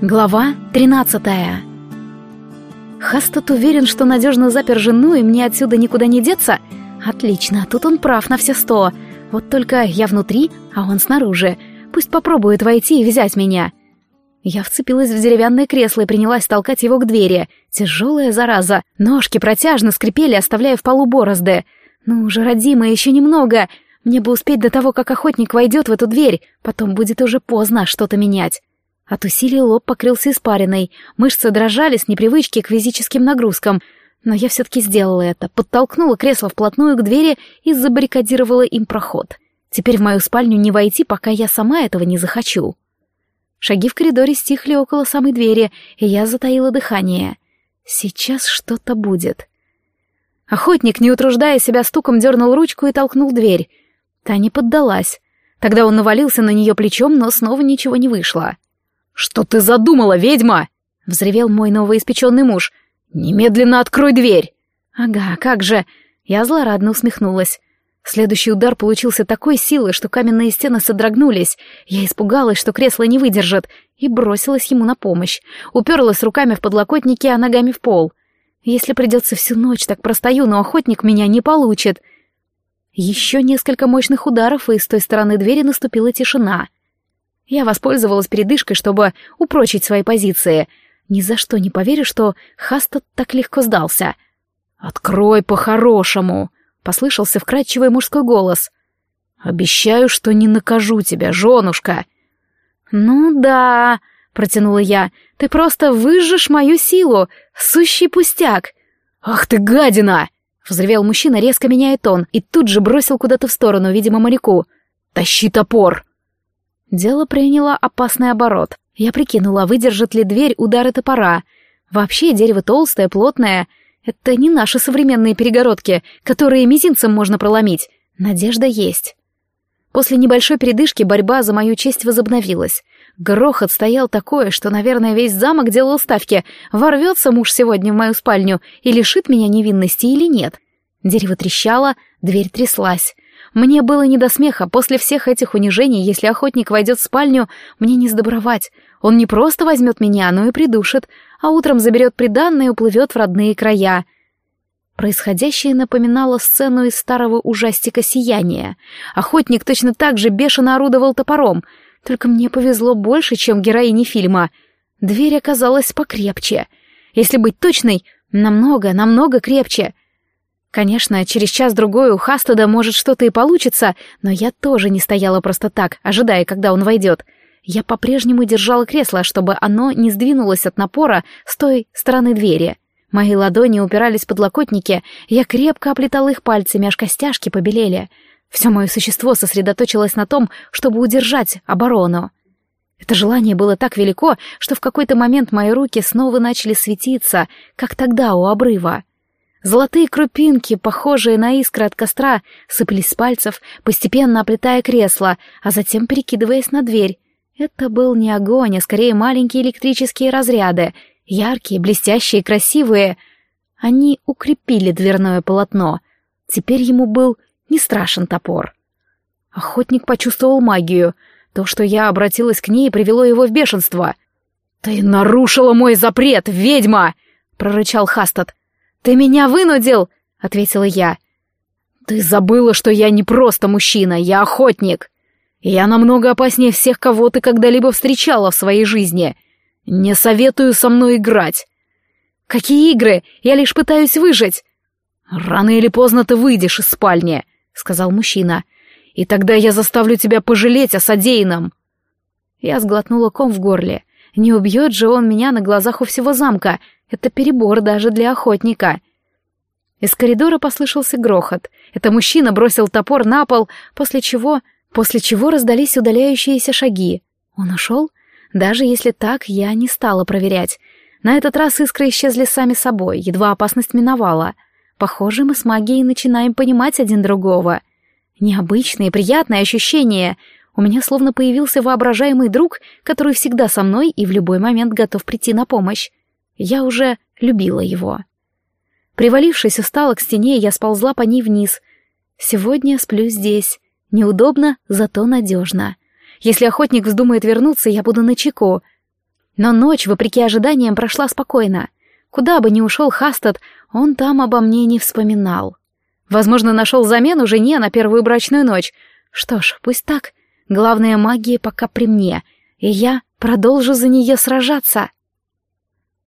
Глава 13 Хастад уверен, что надежно запер жену, и мне отсюда никуда не деться? Отлично, тут он прав на все сто. Вот только я внутри, а он снаружи. Пусть попробует войти и взять меня. Я вцепилась в деревянное кресло и принялась толкать его к двери. Тяжелая зараза. Ножки протяжно скрипели, оставляя в полу борозды. Ну уже, родимая, еще немного. Мне бы успеть до того, как охотник войдет в эту дверь. Потом будет уже поздно что-то менять. От усилий лоб покрылся испариной, мышцы дрожали с непривычки к физическим нагрузкам, но я все-таки сделала это, подтолкнула кресло вплотную к двери и забаррикадировала им проход. Теперь в мою спальню не войти, пока я сама этого не захочу. Шаги в коридоре стихли около самой двери, и я затаила дыхание. Сейчас что-то будет. Охотник, не утруждая себя стуком, дернул ручку и толкнул дверь. Та не поддалась. Тогда он навалился на нее плечом, но снова ничего не вышло. «Что ты задумала, ведьма?» — взревел мой новоиспеченный муж. «Немедленно открой дверь!» «Ага, как же!» Я злорадно усмехнулась. Следующий удар получился такой силой, что каменные стены содрогнулись. Я испугалась, что кресло не выдержит, и бросилась ему на помощь. Уперлась руками в подлокотники, а ногами в пол. Если придется всю ночь, так простою, но охотник меня не получит. Еще несколько мощных ударов, и с той стороны двери наступила тишина. Я воспользовалась передышкой, чтобы упрочить свои позиции. Ни за что не поверю, что Хастад так легко сдался. «Открой по-хорошему!» — послышался вкрадчивый мужской голос. «Обещаю, что не накажу тебя, женушка!» «Ну да», — протянула я, — «ты просто выжжешь мою силу, сущий пустяк!» «Ах ты гадина!» — взревел мужчина, резко меняя тон, и тут же бросил куда-то в сторону, видимо, моряку. «Тащи топор!» Дело приняло опасный оборот. Я прикинула, выдержит ли дверь удары топора. Вообще дерево толстое, плотное. Это не наши современные перегородки, которые мизинцем можно проломить. Надежда есть. После небольшой передышки борьба за мою честь возобновилась. Грохот стоял такое, что, наверное, весь замок делал ставки, ворвется муж сегодня в мою спальню и лишит меня невинности или нет. Дерево трещало, дверь тряслась. Мне было не до смеха, после всех этих унижений, если охотник войдет в спальню, мне не сдобровать. Он не просто возьмет меня, но и придушит, а утром заберет приданное и уплывет в родные края. Происходящее напоминало сцену из старого ужастика «Сияния». Охотник точно так же бешено орудовал топором, только мне повезло больше, чем героине фильма. Дверь оказалась покрепче. Если быть точной, намного, намного крепче — Конечно, через час-другой у Хастада может что-то и получится, но я тоже не стояла просто так, ожидая, когда он войдет. Я по-прежнему держала кресло, чтобы оно не сдвинулось от напора с той стороны двери. Мои ладони упирались в подлокотники, я крепко оплетала их пальцами, аж костяшки побелели. Все мое существо сосредоточилось на том, чтобы удержать оборону. Это желание было так велико, что в какой-то момент мои руки снова начали светиться, как тогда у обрыва. Золотые крупинки, похожие на искры от костра, сыпались с пальцев, постепенно оплетая кресло, а затем перекидываясь на дверь. Это был не огонь, а скорее маленькие электрические разряды, яркие, блестящие, красивые. Они укрепили дверное полотно. Теперь ему был не страшен топор. Охотник почувствовал магию. То, что я обратилась к ней, привело его в бешенство. «Ты нарушила мой запрет, ведьма!» — прорычал Хастад. «Ты меня вынудил!» — ответила я. «Ты забыла, что я не просто мужчина, я охотник. Я намного опаснее всех, кого ты когда-либо встречала в своей жизни. Не советую со мной играть». «Какие игры? Я лишь пытаюсь выжить». «Рано или поздно ты выйдешь из спальни», — сказал мужчина. «И тогда я заставлю тебя пожалеть о содеянном». Я сглотнула ком в горле. Не убьет же он меня на глазах у всего замка, это перебор даже для охотника. Из коридора послышался грохот. Это мужчина бросил топор на пол, после чего... После чего раздались удаляющиеся шаги. Он ушел? Даже если так, я не стала проверять. На этот раз искры исчезли сами собой, едва опасность миновала. Похоже, мы с магией начинаем понимать один другого. Необычные, приятные ощущения. У меня словно появился воображаемый друг, который всегда со мной и в любой момент готов прийти на помощь. Я уже любила его. Привалившись устало к стене, я сползла по ней вниз. Сегодня сплю здесь. Неудобно, зато надежно. Если охотник вздумает вернуться, я буду на чеку. Но ночь, вопреки ожиданиям, прошла спокойно. Куда бы ни ушел Хастад, он там обо мне не вспоминал. Возможно, нашел замену жене на первую брачную ночь. Что ж, пусть так. Главная магия пока при мне, и я продолжу за нее сражаться.